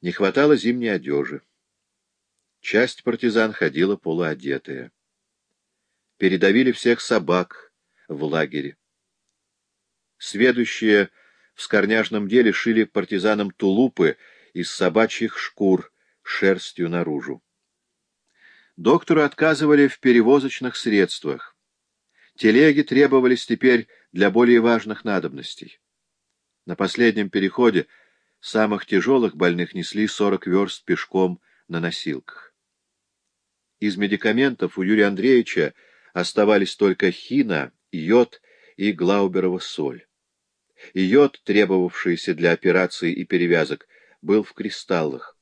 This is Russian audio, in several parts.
Не хватало зимней одежи. Часть партизан ходила полуодетая. Передавили всех собак в лагере. Сведущие в скорняжном деле шили партизанам тулупы из собачьих шкур шерстью наружу. Доктору отказывали в перевозочных средствах. Телеги требовались теперь для более важных надобностей. На последнем переходе самых тяжелых больных несли 40 верст пешком на носилках. Из медикаментов у Юрия Андреевича оставались только хина, йод и глауберова соль. Йод, требовавшийся для операций и перевязок, был в кристаллах.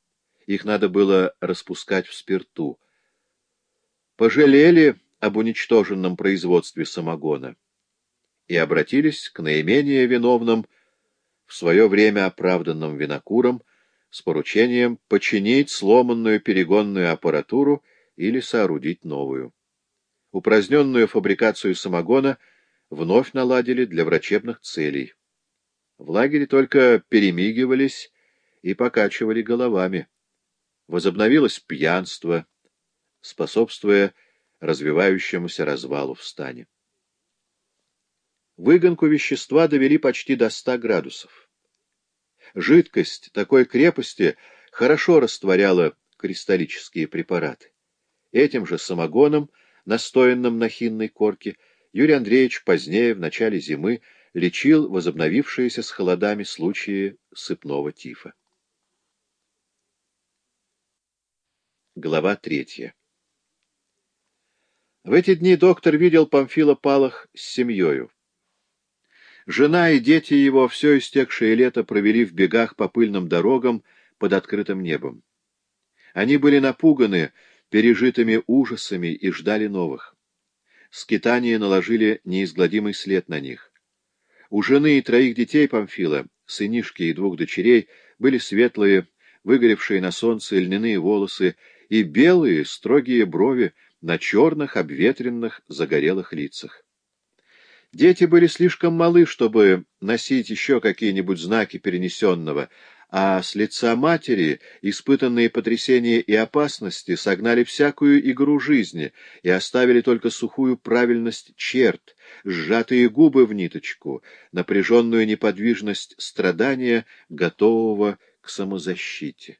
Их надо было распускать в спирту. Пожалели об уничтоженном производстве самогона и обратились к наименее виновным, в свое время оправданным винокурам, с поручением починить сломанную перегонную аппаратуру или соорудить новую. Упраздненную фабрикацию самогона вновь наладили для врачебных целей. В лагере только перемигивались и покачивали головами. Возобновилось пьянство, способствуя развивающемуся развалу в стане. Выгонку вещества довели почти до 100 градусов. Жидкость такой крепости хорошо растворяла кристаллические препараты. Этим же самогоном, настоянным на хинной корке, Юрий Андреевич позднее, в начале зимы, лечил возобновившиеся с холодами случаи сыпного тифа. Глава третья В эти дни доктор видел Памфила Палах с семьей. Жена и дети его все истекшее лето провели в бегах по пыльным дорогам под открытым небом. Они были напуганы пережитыми ужасами и ждали новых. Скитания наложили неизгладимый след на них. У жены и троих детей Памфила, сынишки и двух дочерей, были светлые, выгоревшие на солнце льняные волосы и белые, строгие брови на черных, обветренных, загорелых лицах. Дети были слишком малы, чтобы носить еще какие-нибудь знаки перенесенного, а с лица матери испытанные потрясения и опасности согнали всякую игру жизни и оставили только сухую правильность черт, сжатые губы в ниточку, напряженную неподвижность страдания, готового к самозащите.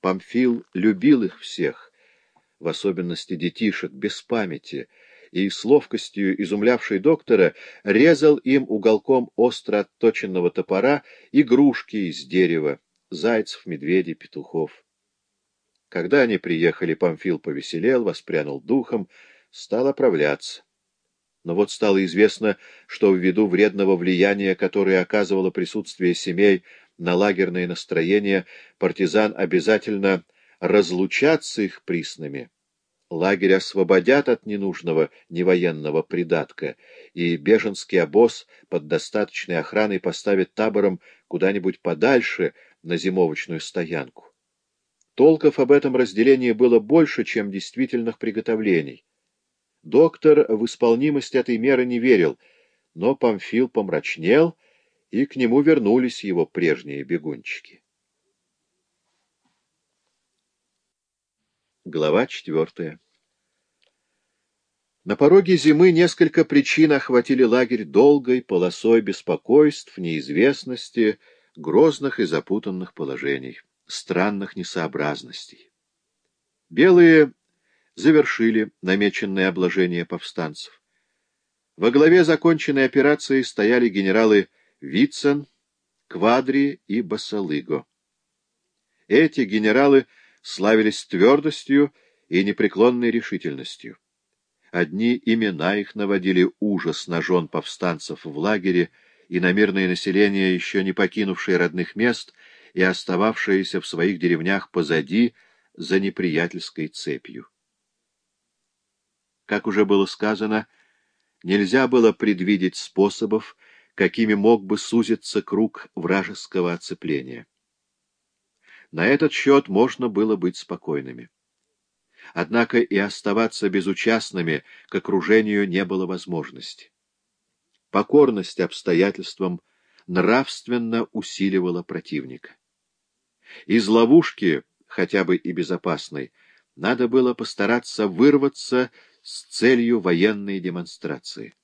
Памфил любил их всех, в особенности детишек, без памяти, и с ловкостью изумлявшей доктора резал им уголком остро отточенного топора игрушки из дерева, зайцев, медведей, петухов. Когда они приехали, Памфил повеселел, воспрянул духом, стал оправляться. Но вот стало известно, что ввиду вредного влияния, которое оказывало присутствие семей на лагерное настроение, партизан обязательно разлучаться их приснами лагерь освободят от ненужного невоенного придатка, и беженский обоз под достаточной охраной поставят табором куда-нибудь подальше на зимовочную стоянку. Толков об этом разделении было больше, чем действительных приготовлений. Доктор в исполнимость этой меры не верил, но Памфил помрачнел, и к нему вернулись его прежние бегунчики. Глава четвертая. На пороге зимы несколько причин охватили лагерь долгой полосой беспокойств, неизвестности, грозных и запутанных положений, странных несообразностей. Белые завершили намеченное обложение повстанцев. Во главе законченной операции стояли генералы Вицен, Квадри и Басалыго. Эти генералы — славились твердостью и непреклонной решительностью. Одни имена их наводили ужас на жен повстанцев в лагере и на мирное население, еще не покинувшее родных мест и остававшееся в своих деревнях позади за неприятельской цепью. Как уже было сказано, нельзя было предвидеть способов, какими мог бы сузиться круг вражеского оцепления. На этот счет можно было быть спокойными. Однако и оставаться безучастными к окружению не было возможности. Покорность обстоятельствам нравственно усиливала противника. Из ловушки, хотя бы и безопасной, надо было постараться вырваться с целью военной демонстрации.